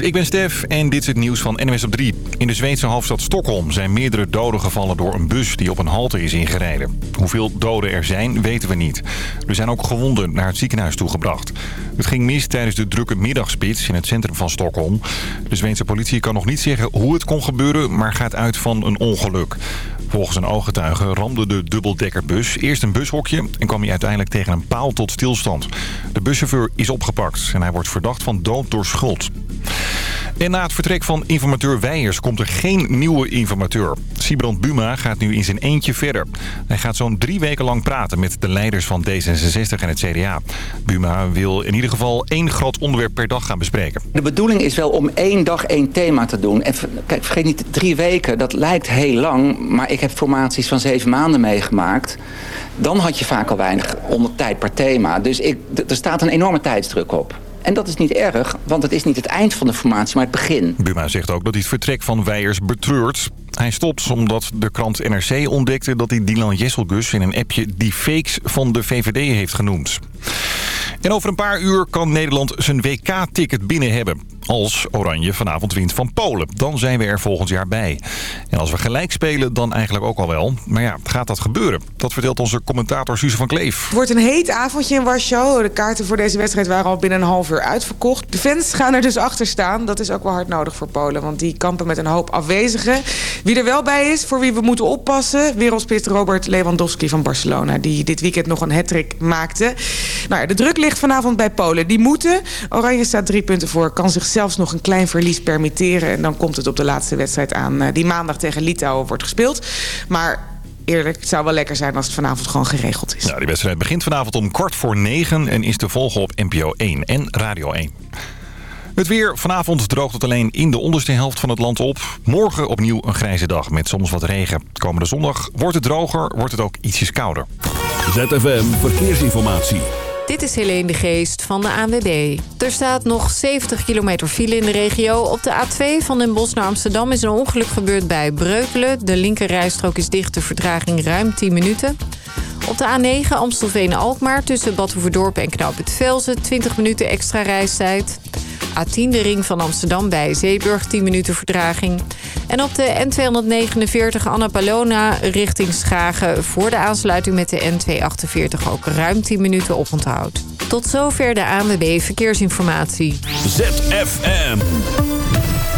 Ik ben Stef en dit is het nieuws van NWS op 3. In de Zweedse hoofdstad Stockholm zijn meerdere doden gevallen door een bus die op een halte is ingereden. Hoeveel doden er zijn, weten we niet. Er zijn ook gewonden naar het ziekenhuis toegebracht. Het ging mis tijdens de drukke middagspits in het centrum van Stockholm. De Zweedse politie kan nog niet zeggen hoe het kon gebeuren, maar gaat uit van een ongeluk. Volgens een ooggetuige ramde de dubbeldekkerbus eerst een bushokje... en kwam hij uiteindelijk tegen een paal tot stilstand. De buschauffeur is opgepakt en hij wordt verdacht van dood door schuld. En na het vertrek van informateur Weijers komt er geen nieuwe informateur. Sibrand Buma gaat nu in zijn eentje verder. Hij gaat zo'n drie weken lang praten met de leiders van D66 en het CDA. Buma wil in ieder geval één groot onderwerp per dag gaan bespreken. De bedoeling is wel om één dag één thema te doen. En kijk, vergeet niet, drie weken, dat lijkt heel lang. Maar ik heb formaties van zeven maanden meegemaakt. Dan had je vaak al weinig onder tijd per thema. Dus ik, er staat een enorme tijdsdruk op. En dat is niet erg, want het is niet het eind van de formatie, maar het begin. Buma zegt ook dat hij het vertrek van Weijers betreurt. Hij stopt omdat de krant NRC ontdekte dat hij Dylan Jesselgus in een appje die fakes van de VVD heeft genoemd. En over een paar uur kan Nederland zijn WK-ticket binnen hebben. Als Oranje vanavond wint van Polen. Dan zijn we er volgend jaar bij. En als we gelijk spelen, dan eigenlijk ook al wel. Maar ja, gaat dat gebeuren? Dat vertelt onze commentator Suze van Kleef. Het wordt een heet avondje in Warschau. De kaarten voor deze wedstrijd waren al binnen een half uur uitverkocht. De fans gaan er dus achter staan. Dat is ook wel hard nodig voor Polen. Want die kampen met een hoop afwezigen. Wie er wel bij is, voor wie we moeten oppassen... wereldspits Robert Lewandowski van Barcelona... die dit weekend nog een hattrick maakte. Nou ja, de druk ligt vanavond bij Polen. Die moeten. Oranje staat drie punten voor. Kan zichzelfs nog een klein verlies permitteren. En dan komt het op de laatste wedstrijd aan. Eh, die maandag tegen Litouwen wordt gespeeld. Maar eerlijk, het zou wel lekker zijn als het vanavond gewoon geregeld is. Ja, die wedstrijd begint vanavond om kwart voor negen... en is te volgen op NPO 1 en Radio 1. Het weer vanavond droogt het alleen in de onderste helft van het land op. Morgen opnieuw een grijze dag met soms wat regen. Komende zondag wordt het droger, wordt het ook ietsjes kouder. ZFM Verkeersinformatie. Dit is Helene de Geest van de ANWB. Er staat nog 70 kilometer file in de regio. Op de A2 van Den Bosch naar Amsterdam is een ongeluk gebeurd bij Breukelen. De linkerrijstrook is dicht, de vertraging ruim 10 minuten. Op de A9 Amstelveen-Alkmaar tussen Bad Hoeverdorp en Knoop het Velzen... 20 minuten extra reistijd. A10 de ring van Amsterdam bij Zeeburg, 10 minuten vertraging. En op de N249 Annapalona richting Schagen... voor de aansluiting met de N248 ook ruim 10 minuten oponthoud. Tot zover de ANWB Verkeersinformatie. ZFM.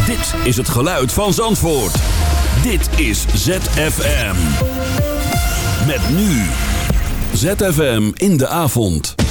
Dit is het geluid van Zandvoort. Dit is ZFM. Met nu. ZFM in de avond.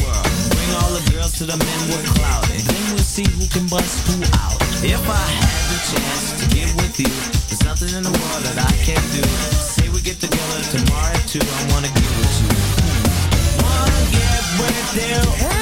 world. Bring all the girls to the men with clout. And then we'll see who can bust who out. If I had the chance to get with you, there's nothing in the world that I can't do. Say we get together tomorrow too. I wanna get with you. Wanna get with you.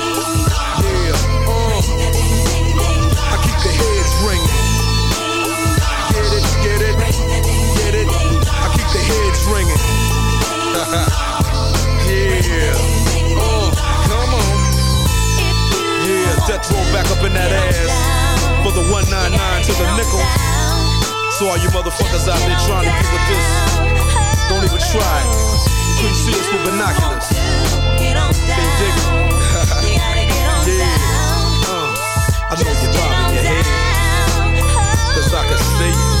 It, get it. I keep the heads ringing. yeah, uh, come on. Yeah, death roll back up in that ass for the 199 to the nickel. So all you motherfuckers out there trying to get with this, don't even try. Couldn't see us with binoculars. It? yeah. Uh, I know you're bobbing your head. Cause I can see you.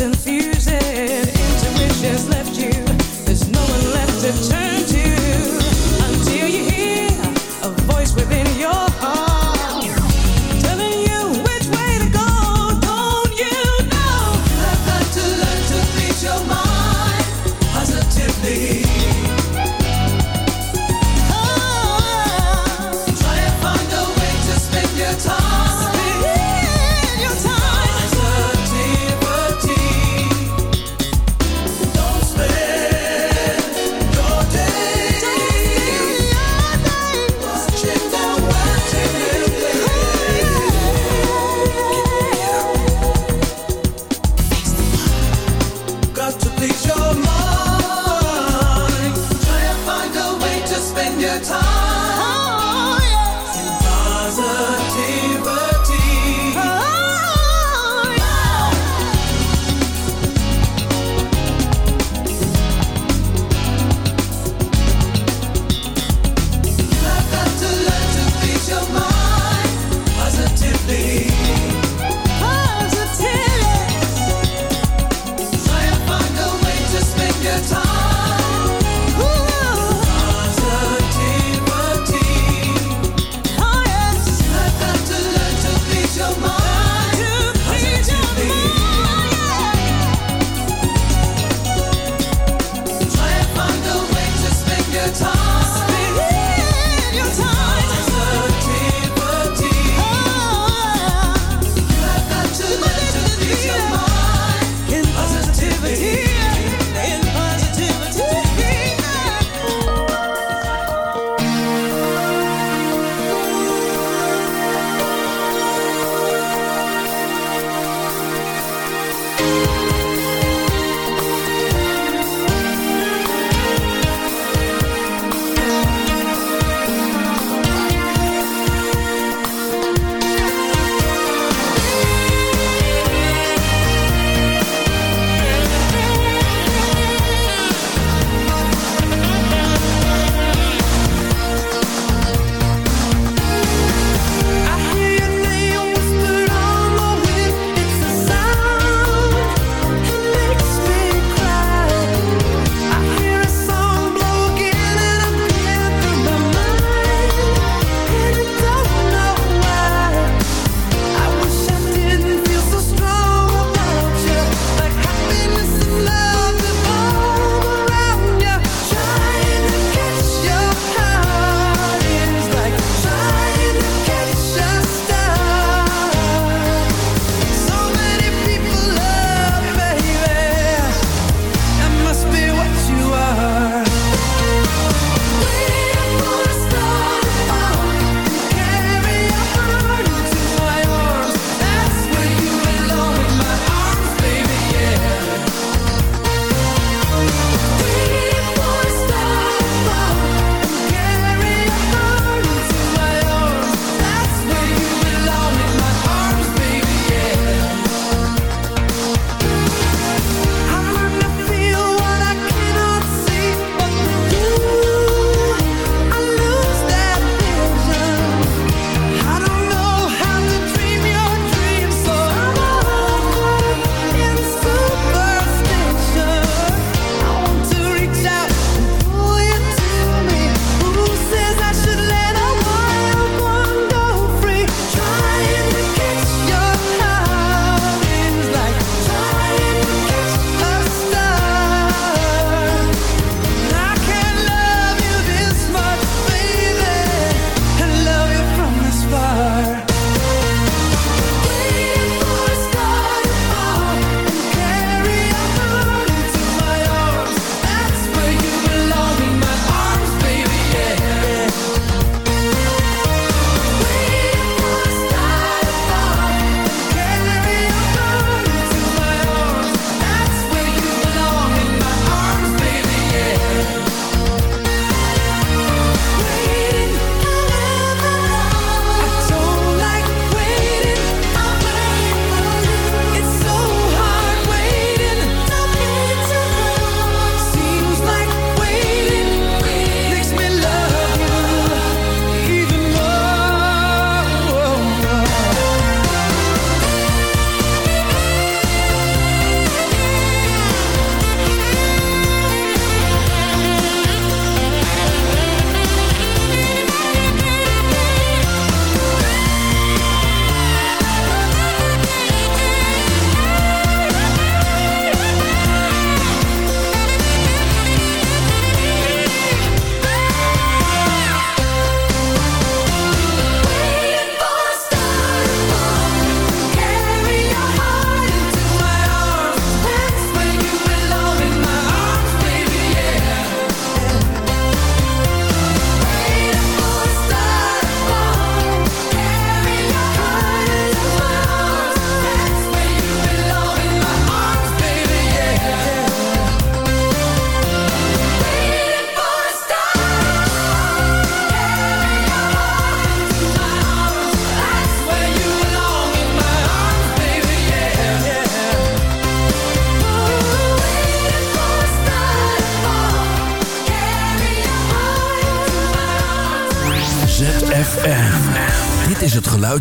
Confusing.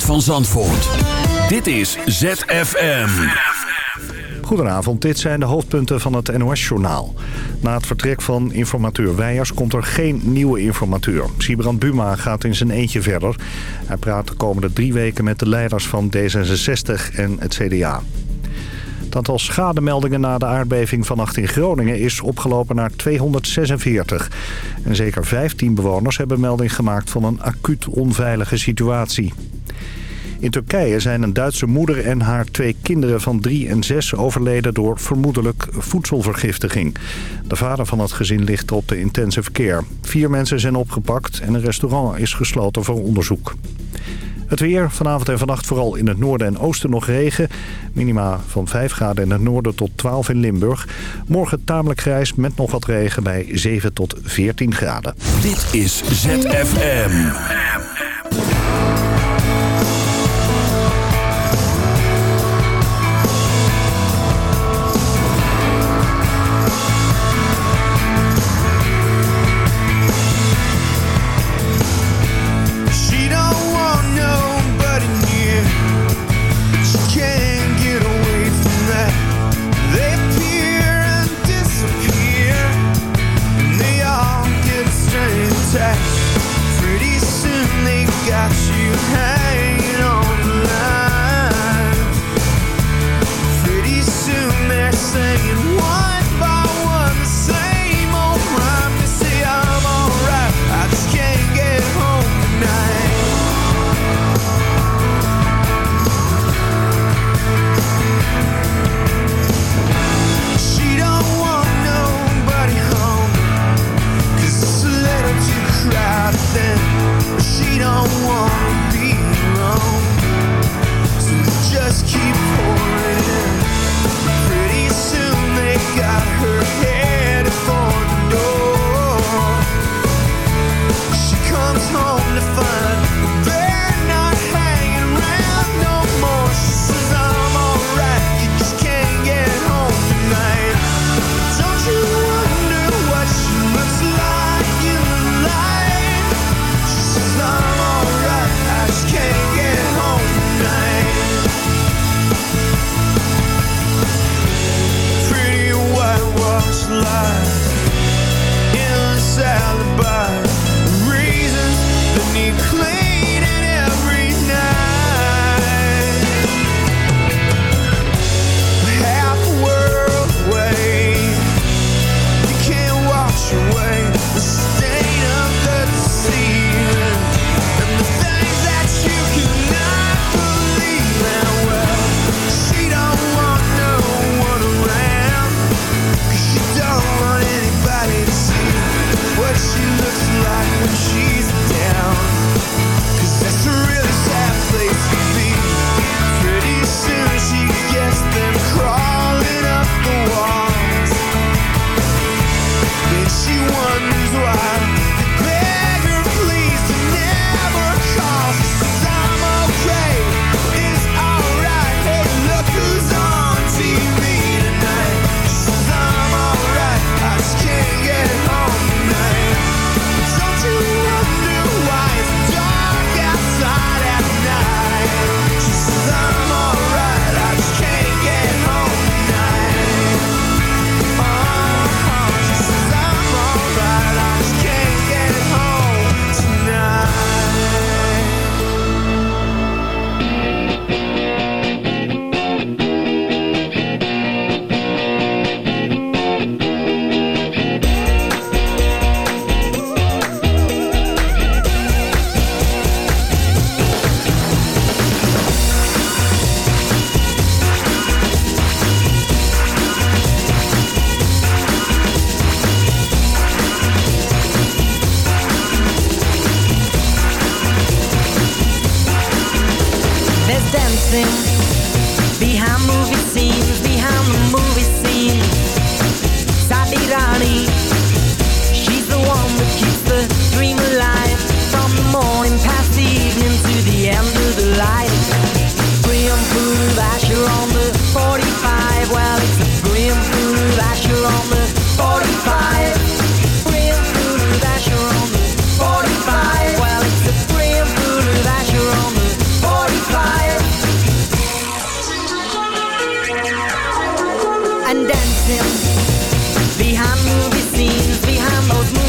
van Zandvoort. Dit is ZFM. Goedenavond, dit zijn de hoofdpunten van het NOS-journaal. Na het vertrek van informateur Weijers komt er geen nieuwe informateur. Sibrand Buma gaat in zijn eentje verder. Hij praat de komende drie weken met de leiders van D66 en het CDA. Het aantal schademeldingen na de aardbeving vannacht in Groningen is opgelopen naar 246. En zeker 15 bewoners hebben melding gemaakt van een acuut onveilige situatie. In Turkije zijn een Duitse moeder en haar twee kinderen van drie en zes overleden door vermoedelijk voedselvergiftiging. De vader van het gezin ligt op de intensive care. Vier mensen zijn opgepakt en een restaurant is gesloten voor onderzoek. Het weer, vanavond en vannacht vooral in het noorden en oosten nog regen. Minima van 5 graden in het noorden tot 12 in Limburg. Morgen tamelijk grijs met nog wat regen bij 7 tot 14 graden. Dit is ZFM. and dancing behind movie scenes, behind those movies.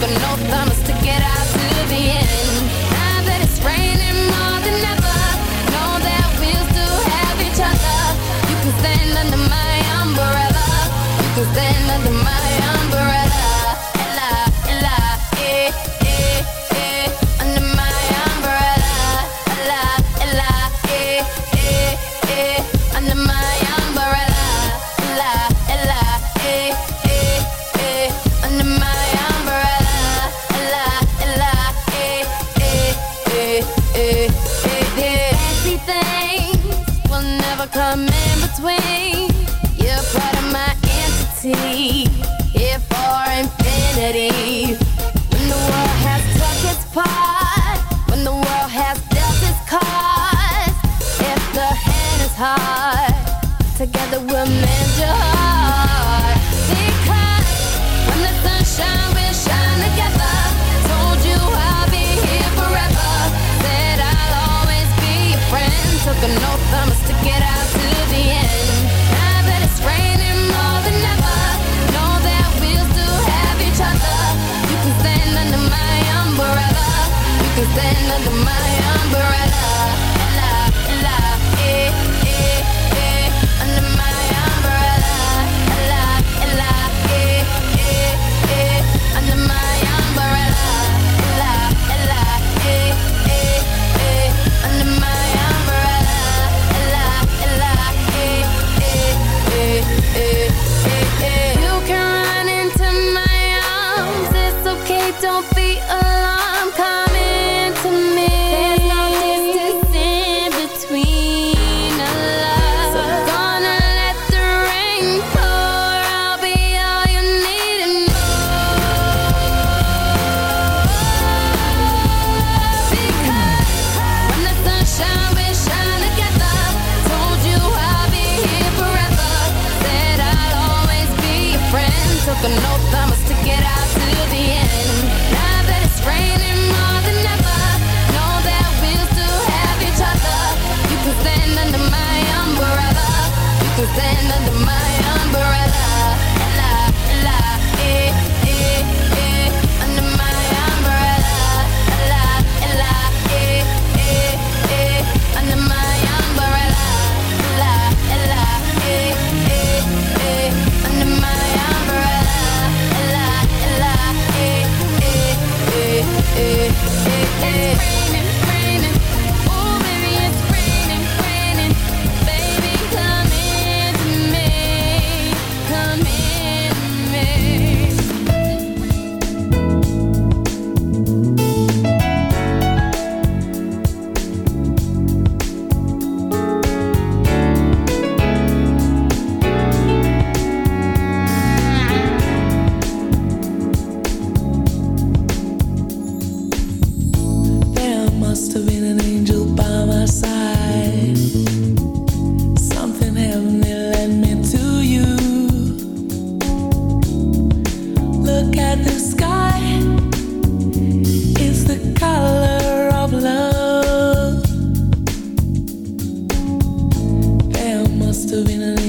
but no promise to get out to the end. Now that it's raining more than ever. Don't be alarmed, to be the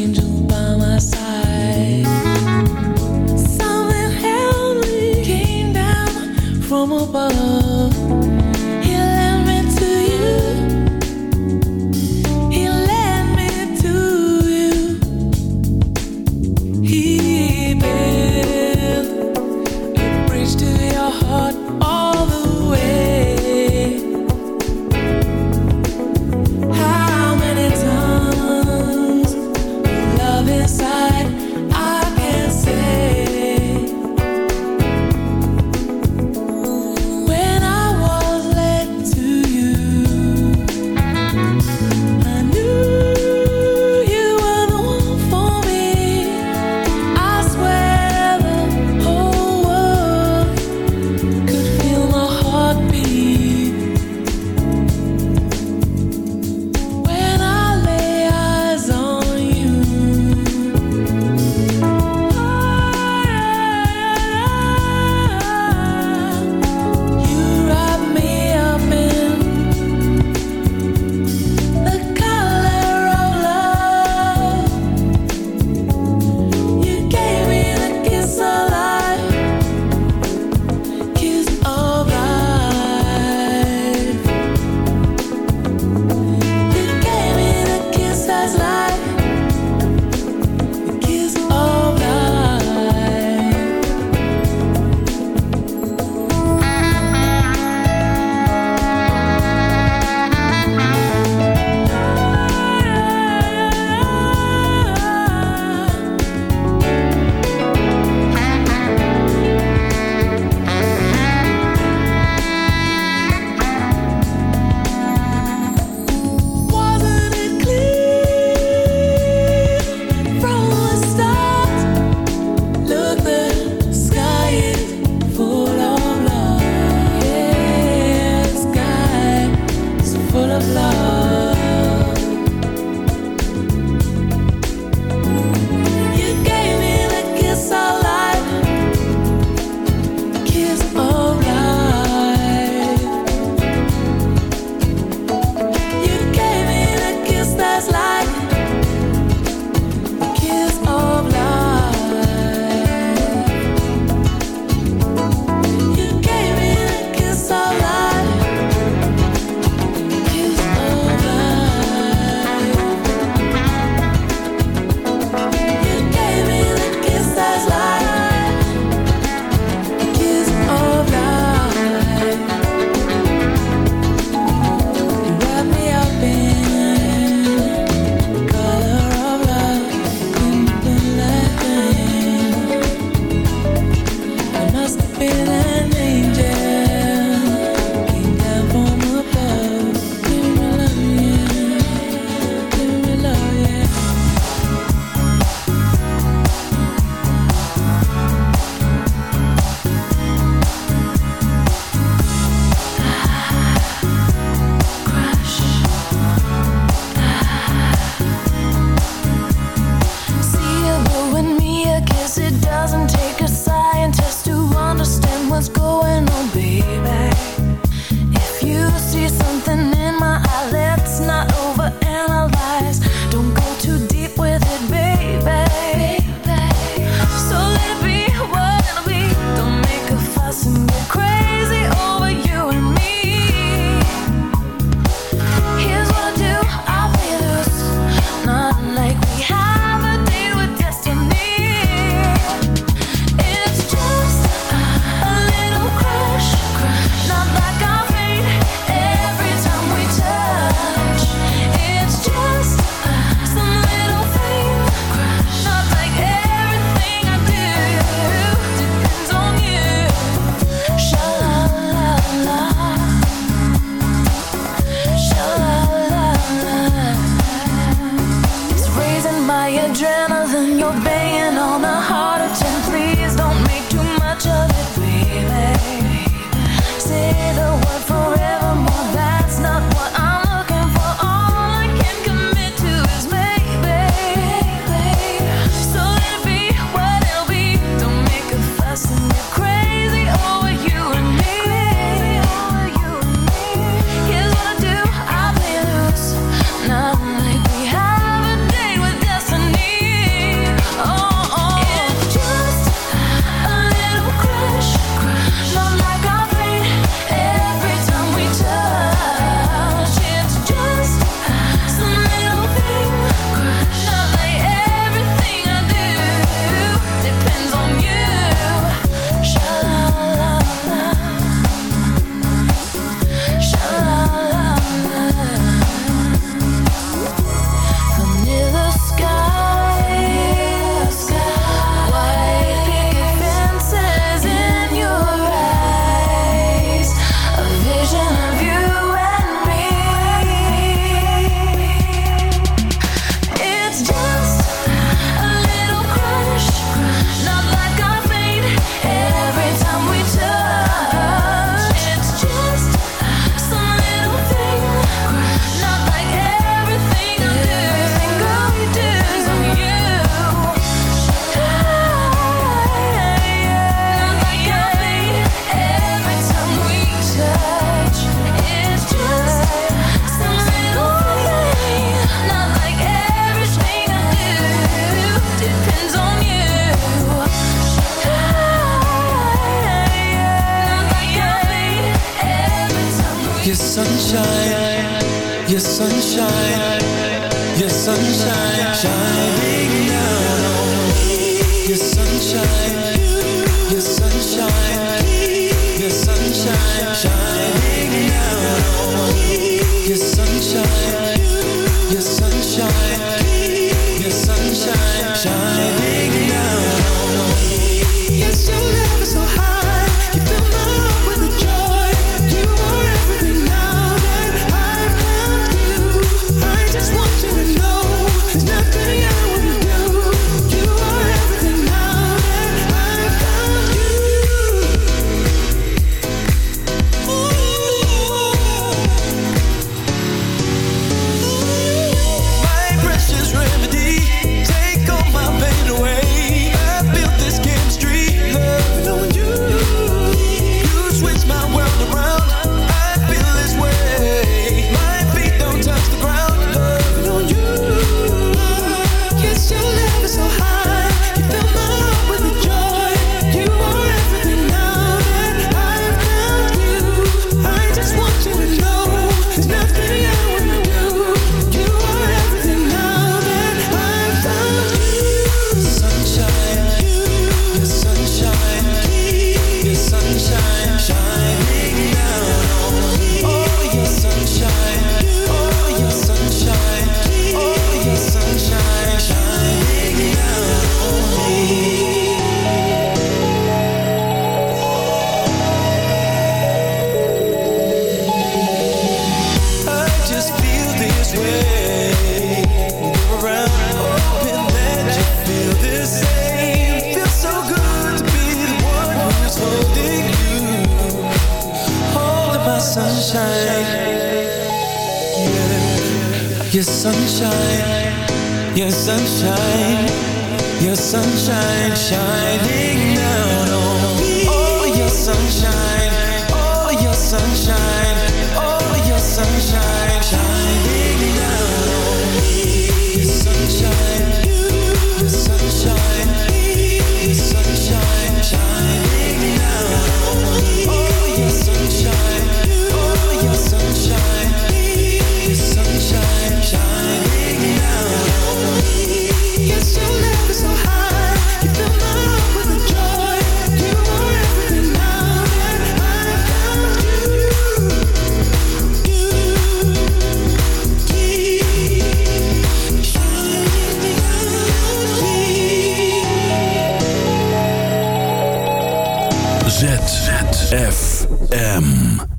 ZFM.